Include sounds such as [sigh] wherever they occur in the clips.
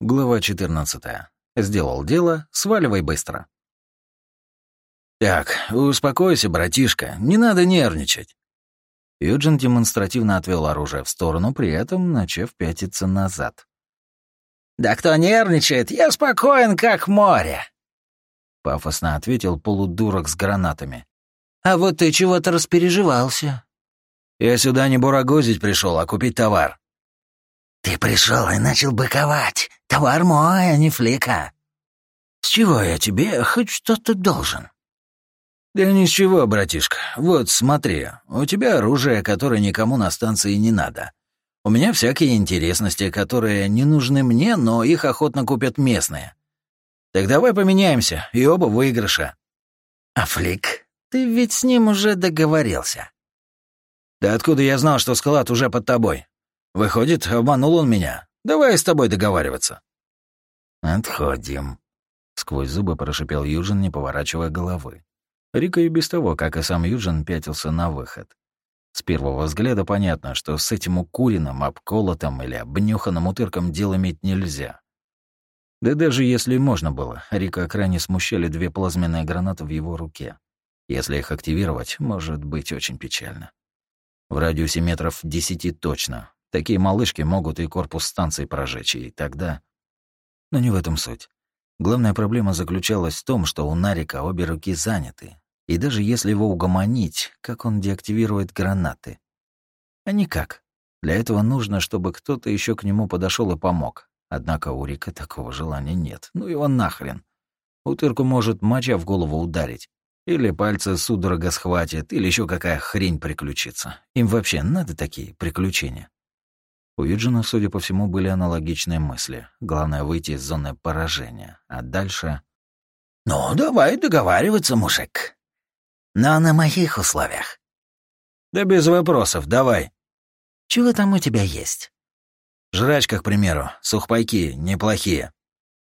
Глава 14. Сделал дело, сваливай быстро. «Так, успокойся, братишка, не надо нервничать». Юджин демонстративно отвел оружие в сторону, при этом начав пятиться назад. «Да кто нервничает, я спокоен, как море!» Пафосно ответил полудурок с гранатами. «А вот ты чего-то распереживался». «Я сюда не бурагозить пришел, а купить товар». «Ты пришел и начал быковать. Товар мой, а не флика». «С чего я тебе хоть что-то должен?» «Да ни с чего, братишка. Вот смотри, у тебя оружие, которое никому на станции не надо. У меня всякие интересности, которые не нужны мне, но их охотно купят местные. Так давай поменяемся, и оба выигрыша». «А Флик, ты ведь с ним уже договорился». «Да откуда я знал, что склад уже под тобой? Выходит, обманул он меня. Давай с тобой договариваться». «Отходим», — сквозь зубы прошипел Южин, не поворачивая головы. Рика и без того, как и сам Юджин, пятился на выход. С первого взгляда понятно, что с этим укуренным, обколотым или обнюханным утырком дело иметь нельзя. Да даже если можно было, Рика крайне смущали две плазменные гранаты в его руке. Если их активировать, может быть очень печально. В радиусе метров десяти точно. Такие малышки могут и корпус станции прожечь, и тогда... Но не в этом суть. Главная проблема заключалась в том, что у Нарика обе руки заняты, и даже если его угомонить, как он деактивирует гранаты? А никак. Для этого нужно, чтобы кто-то еще к нему подошел и помог. Однако у Рика такого желания нет. Ну его нахрен. Утырку может моча в голову ударить. Или пальцы судорога схватит, или еще какая хрень приключится. Им вообще надо такие приключения. У Юджина, судя по всему, были аналогичные мысли. Главное — выйти из зоны поражения. А дальше... «Ну, давай договариваться, мужик», но на моих условиях. Да без вопросов, давай. Чего там у тебя есть? Жрачка, к примеру, сухпайки, неплохие.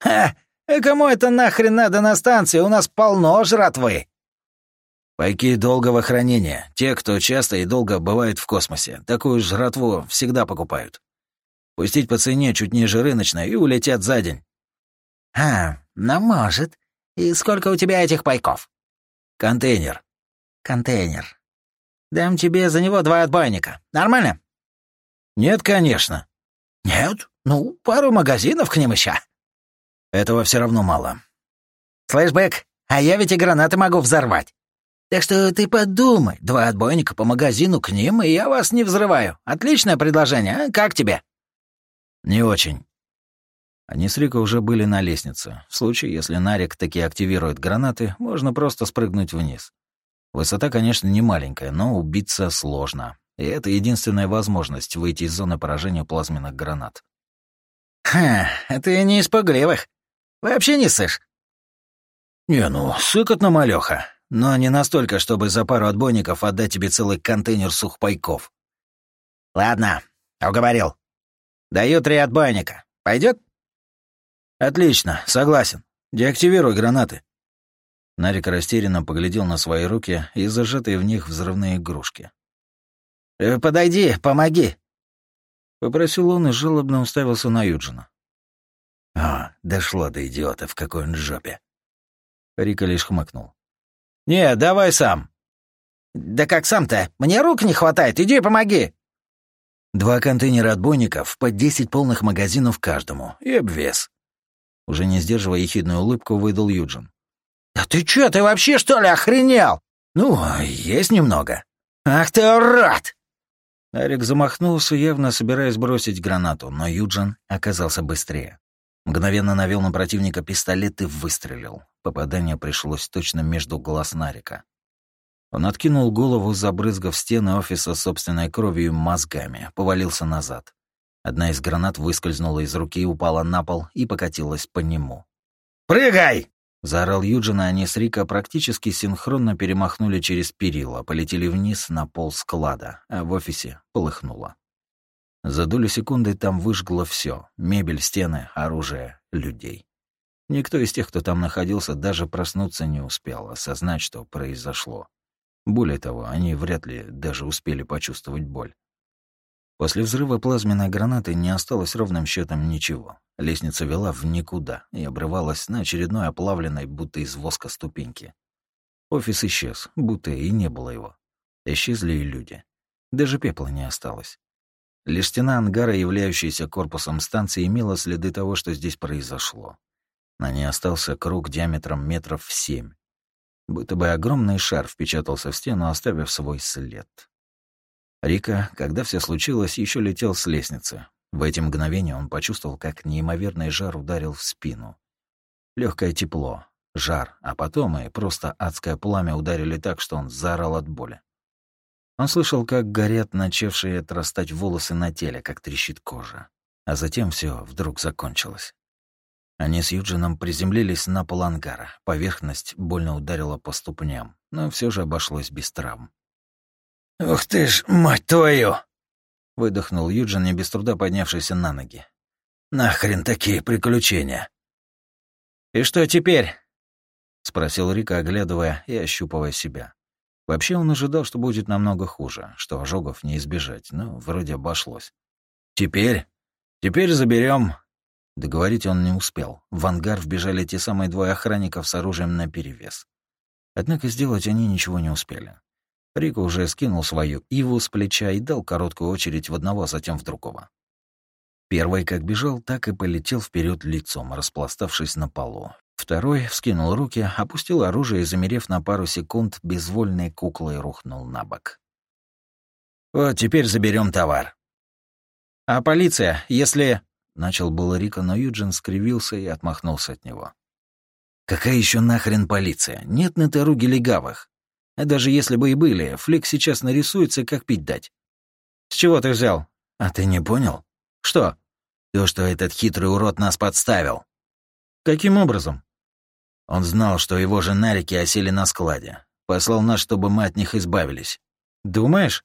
Ха! И кому это нахрен надо на станции? У нас полно жратвы. Пайки долгого хранения. Те, кто часто и долго бывает в космосе, такую жратву всегда покупают. Пустить по цене чуть ниже рыночной и улетят за день. А, ну может. И сколько у тебя этих пайков? Контейнер контейнер. Дам тебе за него два отбойника. Нормально?» «Нет, конечно». «Нет? Ну, пару магазинов к ним еще». «Этого все равно мало». «Слышь, Бэк, а я ведь и гранаты могу взорвать. Так что ты подумай, два отбойника по магазину к ним, и я вас не взрываю. Отличное предложение, а? Как тебе?» «Не очень». Они с Рико уже были на лестнице. В случае, если Нарик таки активирует гранаты, можно просто спрыгнуть вниз. Высота, конечно, не маленькая, но убиться сложно. И это единственная возможность выйти из зоны поражения плазменных гранат. «Ха, ты не из пугливых. Вообще не сышь?» «Не, ну, сыкотно, малёха. Но не настолько, чтобы за пару отбойников отдать тебе целый контейнер сухпайков». «Ладно, уговорил. Даю три отбойника. Пойдет? «Отлично, согласен. Деактивируй гранаты». Нарик растерянно поглядел на свои руки и зажатые в них взрывные игрушки. «Э, «Подойди, помоги!» Попросил он и жалобно уставился на Юджина. «А, дошло до идиота, в какой он жопе!» Рика лишь хмыкнул. «Не, давай сам!» «Да как сам-то? Мне рук не хватает, иди помоги!» Два контейнера отбойников, по десять полных магазинов каждому, и обвес. Уже не сдерживая ехидную улыбку, выдал Юджин. «Да ты чё, ты вообще что ли охренел?» «Ну, есть немного». «Ах ты урод!» Арик замахнулся, явно собираясь бросить гранату, но Юджин оказался быстрее. Мгновенно навел на противника пистолет и выстрелил. Попадание пришлось точно между глаз Нарика. Он откинул голову, забрызгав стены офиса собственной кровью и мозгами, повалился назад. Одна из гранат выскользнула из руки, упала на пол и покатилась по нему. «Прыгай!» Заорал Юджин, и они с Рика практически синхронно перемахнули через перила, полетели вниз на пол склада, а в офисе полыхнуло. За долю секунды там выжгло все: мебель, стены, оружие, людей. Никто из тех, кто там находился, даже проснуться не успел, осознать, что произошло. Более того, они вряд ли даже успели почувствовать боль. После взрыва плазменной гранаты не осталось ровным счетом ничего. Лестница вела в никуда и обрывалась на очередной оплавленной, будто из воска ступеньки. Офис исчез, будто и не было его. Исчезли и люди. Даже пепла не осталось. Лишь стена ангара, являющаяся корпусом станции, имела следы того, что здесь произошло. На ней остался круг диаметром метров в семь. Будто бы огромный шар впечатался в стену, оставив свой след. Рика, когда все случилось, еще летел с лестницы. В эти мгновения он почувствовал, как неимоверный жар ударил в спину. Легкое тепло, жар, а потом и просто адское пламя ударили так, что он заорал от боли. Он слышал, как горят начавшие отрастать волосы на теле, как трещит кожа. А затем все вдруг закончилось. Они с Юджином приземлились на пол ангара. Поверхность больно ударила по ступням, но все же обошлось без травм. «Ух ты ж, мать твою!» — выдохнул Юджин, не без труда поднявшийся на ноги. «Нахрен такие приключения!» «И что теперь?» — спросил Рика, оглядывая и ощупывая себя. Вообще он ожидал, что будет намного хуже, что ожогов не избежать, но вроде обошлось. «Теперь? Теперь заберем Договорить он не успел. В ангар вбежали те самые двое охранников с оружием наперевес. Однако сделать они ничего не успели. Рико уже скинул свою иву с плеча и дал короткую очередь в одного, а затем в другого. Первый как бежал, так и полетел вперед лицом, распластавшись на полу. Второй вскинул руки, опустил оружие и, замерев на пару секунд, безвольной куклой рухнул на бок. «Вот теперь заберем товар». «А полиция, если...» Начал было Рика, но Юджин скривился и отмахнулся от него. «Какая еще нахрен полиция? Нет на дороге легавых. А даже если бы и были, Флик сейчас нарисуется, как пить дать». «С чего ты взял?» «А ты не понял?» «Что?» «То, что этот хитрый урод нас подставил». «Каким образом?» Он знал, что его же нарики осели на складе. Послал нас, чтобы мы от них избавились. «Думаешь?»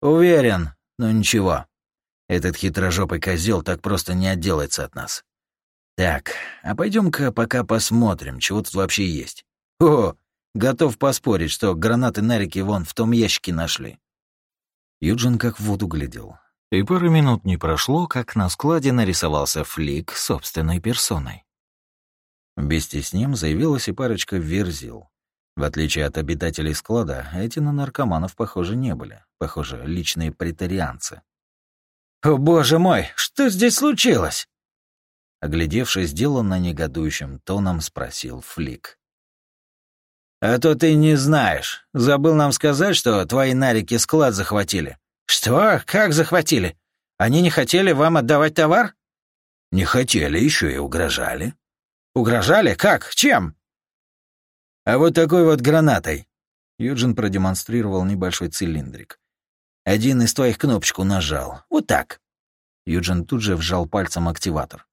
«Уверен, но ничего. Этот хитрожопый козел так просто не отделается от нас. Так, а пойдем-ка пока посмотрим, чего тут вообще есть. О, готов поспорить, что гранаты Нарики вон в том ящике нашли. Юджин как в воду глядел. И пару минут не прошло, как на складе нарисовался флик собственной персоной. Вместе с ним заявилась и парочка верзил. В отличие от обитателей склада, эти на наркоманов, похоже, не были. Похоже, личные претарианцы. «О, боже мой, что здесь случилось?» Оглядевшись, сделанно негодующим тоном, спросил Флик. «А то ты не знаешь. Забыл нам сказать, что твои нарики склад захватили». «Что? Как захватили? Они не хотели вам отдавать товар?» «Не хотели, еще и угрожали». «Угрожали? Как? Чем?» «А вот такой вот гранатой». Юджин продемонстрировал небольшой цилиндрик. Один из твоих кнопочку нажал. Вот так». Юджин тут же вжал пальцем активатор.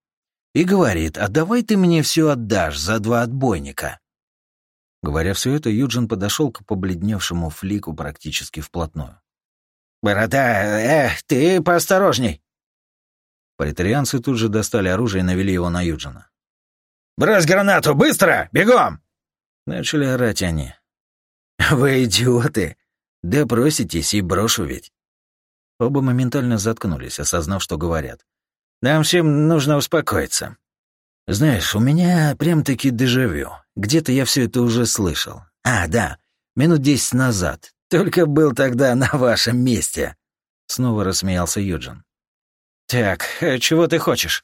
«И говорит, а давай ты мне все отдашь за два отбойника». Говоря все это, Юджин подошел к побледневшему флику практически вплотную. «Борода, эх, ты поосторожней!» Притарианцы тут же достали оружие и навели его на Юджина. «Брось гранату, быстро! Бегом!» Начали орать они. «Вы идиоты! Да проситесь и брошу ведь». Оба моментально заткнулись, осознав, что говорят. «Нам всем нужно успокоиться. Знаешь, у меня прям-таки дежавю. Где-то я все это уже слышал. А, да, минут десять назад. Только был тогда на вашем месте». Снова рассмеялся Юджин. «Так, э, чего ты хочешь?»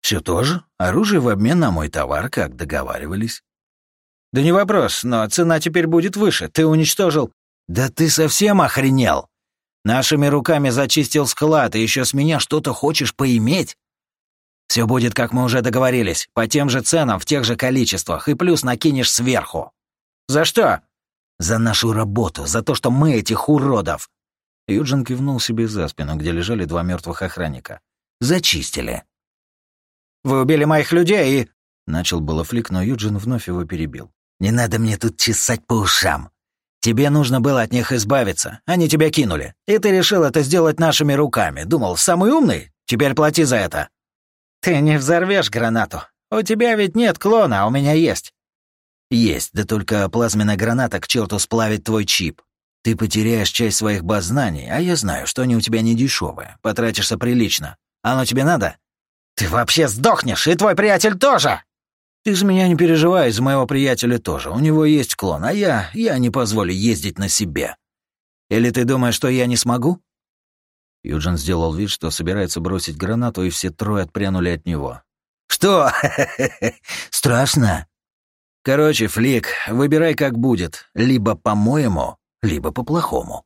Все то же. Оружие в обмен на мой товар, как договаривались». «Да не вопрос, но цена теперь будет выше. Ты уничтожил...» «Да ты совсем охренел? Нашими руками зачистил склад, и еще с меня что-то хочешь поиметь?» «Все будет, как мы уже договорились, по тем же ценам, в тех же количествах, и плюс накинешь сверху». «За что?» «За нашу работу, за то, что мы этих уродов». Юджин кивнул себе за спину, где лежали два мертвых охранника. «Зачистили». «Вы убили моих людей и...» Начал было флик, но Юджин вновь его перебил. «Не надо мне тут чесать по ушам. Тебе нужно было от них избавиться. Они тебя кинули. И ты решил это сделать нашими руками. Думал, самый умный? Теперь плати за это». «Ты не взорвешь гранату. У тебя ведь нет клона, а у меня есть». «Есть, да только плазменная граната к черту сплавит твой чип. Ты потеряешь часть своих баз знаний, а я знаю, что они у тебя не дешевые. Потратишься прилично. Оно тебе надо?» «Ты вообще сдохнешь, и твой приятель тоже!» «Ты за меня не переживай, за моего приятеля тоже. У него есть клон, а я... я не позволю ездить на себе. Или ты думаешь, что я не смогу?» Юджин сделал вид, что собирается бросить гранату, и все трое отпрянули от него. «Что? [laughs] Страшно?» «Короче, Флик, выбирай, как будет. Либо по-моему, либо по-плохому».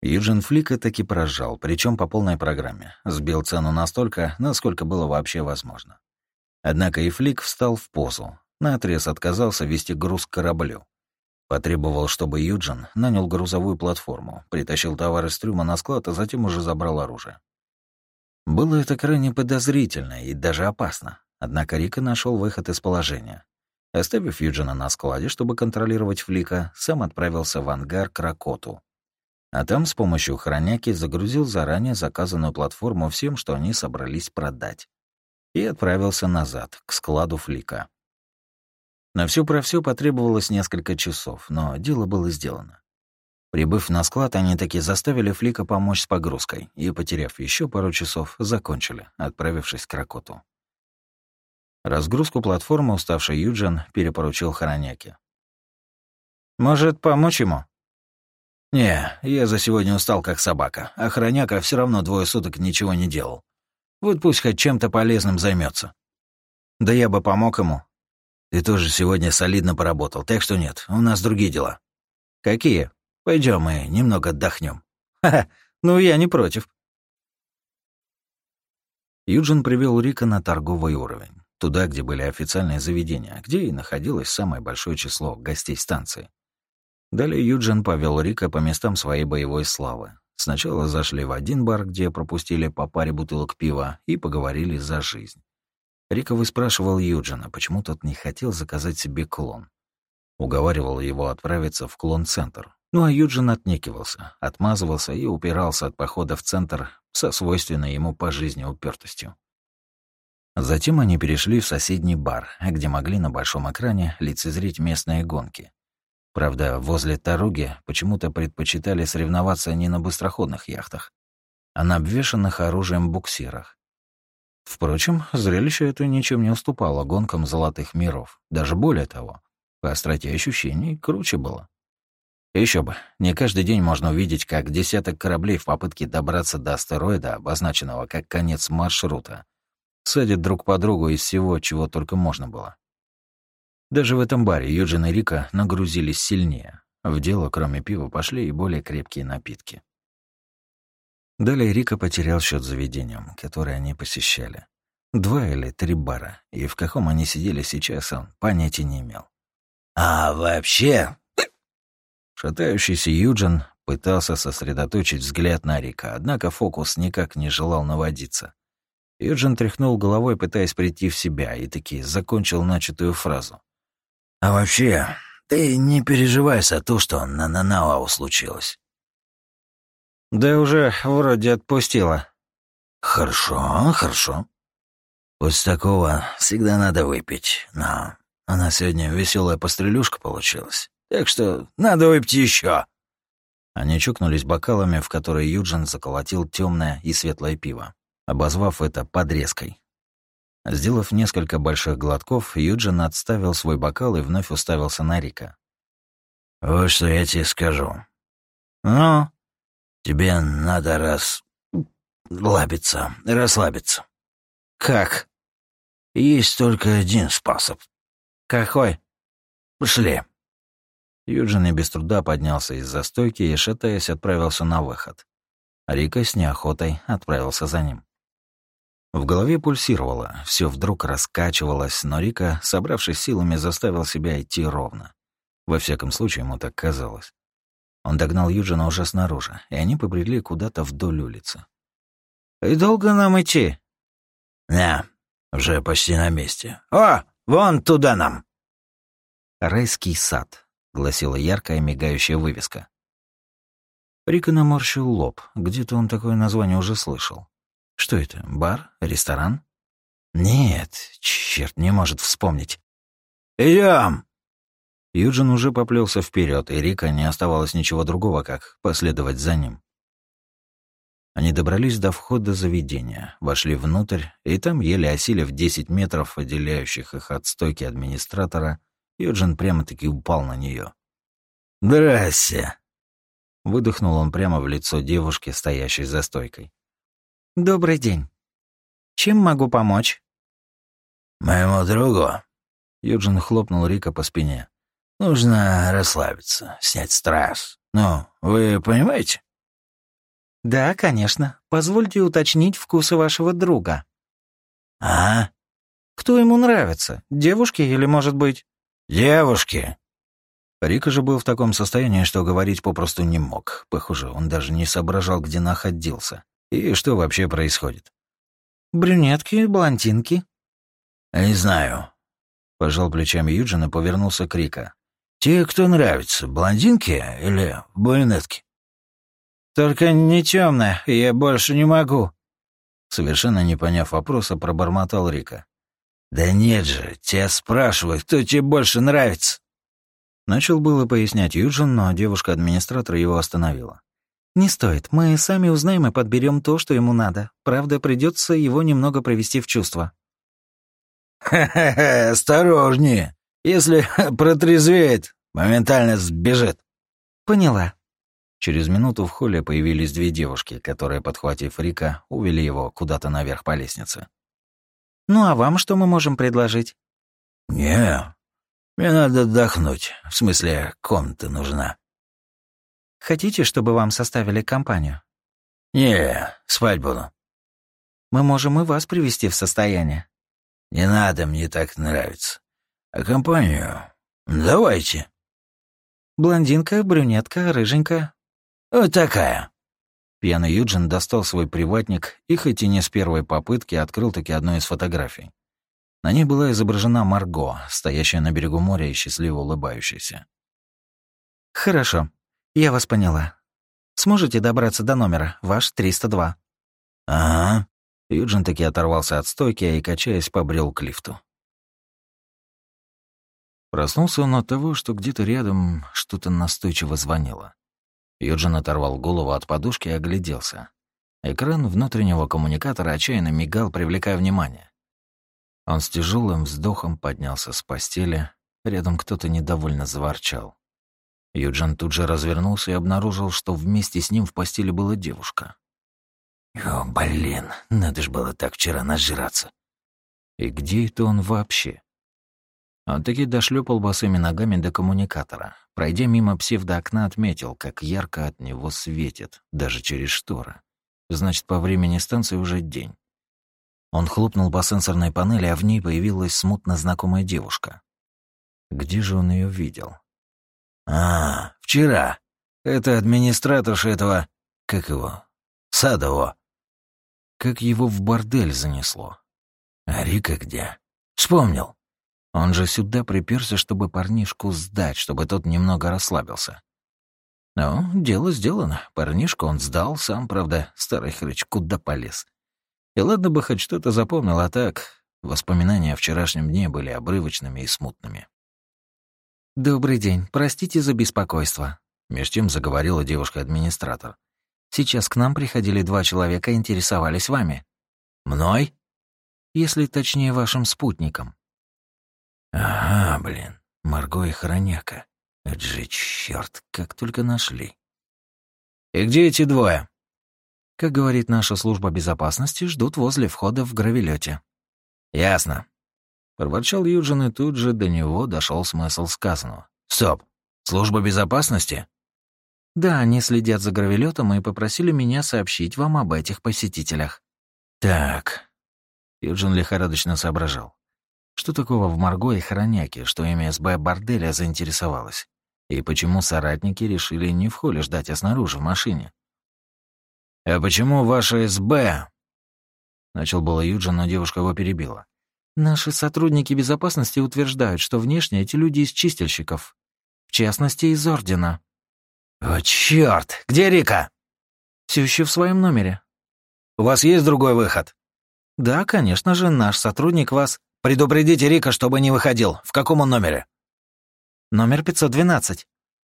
Юджин Флика таки прожал, причем по полной программе. Сбил цену настолько, насколько было вообще возможно. Однако и Флик встал в позу. Наотрез отказался вести груз к кораблю. Потребовал, чтобы Юджин нанял грузовую платформу, притащил товары из трюма на склад, а затем уже забрал оружие. Было это крайне подозрительно и даже опасно. Однако Рика нашел выход из положения. Оставив Юджина на складе, чтобы контролировать Флика, сам отправился в ангар к Ракоту. А там с помощью хроняки загрузил заранее заказанную платформу всем, что они собрались продать. И отправился назад, к складу Флика. На все про все потребовалось несколько часов, но дело было сделано. Прибыв на склад, они таки заставили Флика помочь с погрузкой и, потеряв еще пару часов, закончили, отправившись к Ракоту. Разгрузку платформы уставший Юджин перепоручил Хороняке. «Может, помочь ему?» «Не, я за сегодня устал как собака, а Хороняка все равно двое суток ничего не делал. Вот пусть хоть чем-то полезным займется. «Да я бы помог ему». «Ты тоже сегодня солидно поработал, так что нет, у нас другие дела». «Какие?» Пойдем мы немного отдохнем. Ха-ха, ну я не против. Юджин привел Рика на торговый уровень, туда, где были официальные заведения, где и находилось самое большое число гостей станции. Далее Юджин повел Рика по местам своей боевой славы. Сначала зашли в один бар, где пропустили по паре бутылок пива и поговорили за жизнь. Рика выспрашивал Юджина, почему тот не хотел заказать себе клон. Уговаривал его отправиться в клон-центр, ну а Юджин отнекивался, отмазывался и упирался от похода в центр со свойственной ему по жизни упертостью. Затем они перешли в соседний бар, где могли на большом экране лицезреть местные гонки. Правда, возле Таруги почему-то предпочитали соревноваться не на быстроходных яхтах, а на обвешанных оружием буксирах. Впрочем, зрелище это ничем не уступало гонкам золотых миров. Даже более того, по остроте ощущений круче было. Еще бы, не каждый день можно увидеть, как десяток кораблей в попытке добраться до астероида, обозначенного как конец маршрута, садят друг по другу из всего, чего только можно было. Даже в этом баре Юджин и Рика нагрузились сильнее. В дело, кроме пива, пошли и более крепкие напитки. Далее Рика потерял счет заведениям, которые они посещали. Два или три бара, и в каком они сидели сейчас, он понятия не имел. «А вообще, [clears throat] Шатающийся Юджин пытался сосредоточить взгляд на Рика, однако фокус никак не желал наводиться. Юджин тряхнул головой, пытаясь прийти в себя, и таки закончил начатую фразу. «А вообще, ты не переживай за то, что на Нанауау случилось». «Да уже вроде отпустила». «Хорошо, хорошо. После такого всегда надо выпить, но она сегодня веселая пострелюшка получилась. Так что надо выпить еще. Они чукнулись бокалами, в которые Юджин заколотил темное и светлое пиво, обозвав это подрезкой. Сделав несколько больших глотков, Юджин отставил свой бокал и вновь уставился на Рика. «Вот что я тебе скажу. Ну, тебе надо раз... лабиться, расслабиться». «Как?» «Есть только один способ». «Какой?» «Пошли». Юджин не без труда поднялся из-за стойки и, шатаясь, отправился на выход. Рика с неохотой отправился за ним. В голове пульсировало, все вдруг раскачивалось, но Рика, собравшись силами, заставил себя идти ровно. Во всяком случае, ему так казалось. Он догнал Юджина уже снаружи, и они побрели куда-то вдоль улицы. «И долго нам идти?» «Не, уже почти на месте. О, вон туда нам!» Райский сад. — гласила яркая мигающая вывеска. Рика наморщил лоб. Где-то он такое название уже слышал. Что это, бар? Ресторан? Нет, черт, не может вспомнить. «Идем!» Юджин уже поплелся вперед, и Рика не оставалось ничего другого, как последовать за ним. Они добрались до входа заведения, вошли внутрь, и там, еле осилив 10 метров, отделяющих их от стойки администратора, Юджин прямо-таки упал на нее. «Здрасте!» Выдохнул он прямо в лицо девушки, стоящей за стойкой. «Добрый день. Чем могу помочь?» «Моему другу...» Юджин хлопнул Рика по спине. «Нужно расслабиться, снять стресс. Ну, вы понимаете?» «Да, конечно. Позвольте уточнить вкусы вашего друга». «А?» «Кто ему нравится? Девушки или, может быть...» «Девушки!» Рика же был в таком состоянии, что говорить попросту не мог. Похоже, он даже не соображал, где находился. И что вообще происходит. «Брюнетки, блондинки?» «Не знаю». Пожал плечами Юджин и повернулся к Рика. «Те, кто нравится, блондинки или брюнетки?» «Только не темная, я больше не могу». Совершенно не поняв вопроса, пробормотал Рика. «Да нет же, тебя спрашивают, кто тебе больше нравится?» Начал было пояснять Юджин, но девушка-администратор его остановила. «Не стоит. Мы сами узнаем и подберем то, что ему надо. Правда, придется его немного привести в чувство». «Ха-ха-ха, осторожнее. Если [laughs] протрезвеет, моментально сбежит». «Поняла», Через минуту в холле появились две девушки, которые, подхватив Рика, увели его куда-то наверх по лестнице. «Ну а вам что мы можем предложить?» «Не, мне надо отдохнуть. В смысле, комната нужна». «Хотите, чтобы вам составили компанию?» «Не, спать буду». «Мы можем и вас привести в состояние». «Не надо, мне так нравится. А компанию? Давайте». «Блондинка, брюнетка, рыженькая». Вот такая. Пьяный Юджин достал свой приватник и, хоть и не с первой попытки, открыл таки одну из фотографий. На ней была изображена Марго, стоящая на берегу моря и счастливо улыбающаяся. «Хорошо, я вас поняла. Сможете добраться до номера, ваш 302?» «Ага». Юджин таки оторвался от стойки и, качаясь, побрел к лифту. Проснулся он от того, что где-то рядом что-то настойчиво звонило. Юджин оторвал голову от подушки и огляделся. Экран внутреннего коммуникатора отчаянно мигал, привлекая внимание. Он с тяжелым вздохом поднялся с постели. Рядом кто-то недовольно заворчал. Юджин тут же развернулся и обнаружил, что вместе с ним в постели была девушка. «О, блин, надо ж было так вчера нажраться». И где это он вообще? Он таки дошлепал босыми ногами до коммуникатора. Пройдя мимо псевдоокна, отметил, как ярко от него светит, даже через шторы. Значит, по времени станции уже день. Он хлопнул по сенсорной панели, а в ней появилась смутно знакомая девушка. Где же он ее видел? «А, вчера. Это администраторша этого... Как его? Садово. Как его в бордель занесло. А Рика где? Вспомнил. Он же сюда приперся, чтобы парнишку сдать, чтобы тот немного расслабился. Ну, дело сделано. Парнишку он сдал, сам, правда, старый хрыч, куда полез. И ладно бы хоть что-то запомнил, а так воспоминания о вчерашнем дне были обрывочными и смутными. «Добрый день. Простите за беспокойство», — меж тем заговорила девушка-администратор. «Сейчас к нам приходили два человека и интересовались вами». «Мной?» «Если точнее, вашим спутником». Ага, блин, Марго и Хороняка. Это же чёрт, как только нашли. И где эти двое? Как говорит наша служба безопасности, ждут возле входа в гравелете. Ясно. Проворчал Юджин, и тут же до него дошел смысл сказанного. Стоп, служба безопасности? Да, они следят за гравелетом и попросили меня сообщить вам об этих посетителях. Так. Юджин лихорадочно соображал. Что такого в Марго и Хороняке, что МСБ борделя заинтересовалась? И почему соратники решили не в холле ждать, а снаружи, в машине? «А почему ваша СБ?» Начал было Юджин, но девушка его перебила. «Наши сотрудники безопасности утверждают, что внешне эти люди из чистильщиков. В частности, из Ордена». «О, чёрт! Где Рика?» Все еще в своем номере». «У вас есть другой выход?» «Да, конечно же, наш сотрудник вас...» «Предупредите Рика, чтобы не выходил. В каком он номере?» «Номер 512».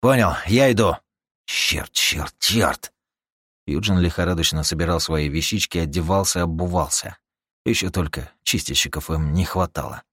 «Понял, я иду». «Черт, черт, черт!» Юджин лихорадочно собирал свои вещички, одевался, обувался. Еще только чистильщиков им не хватало.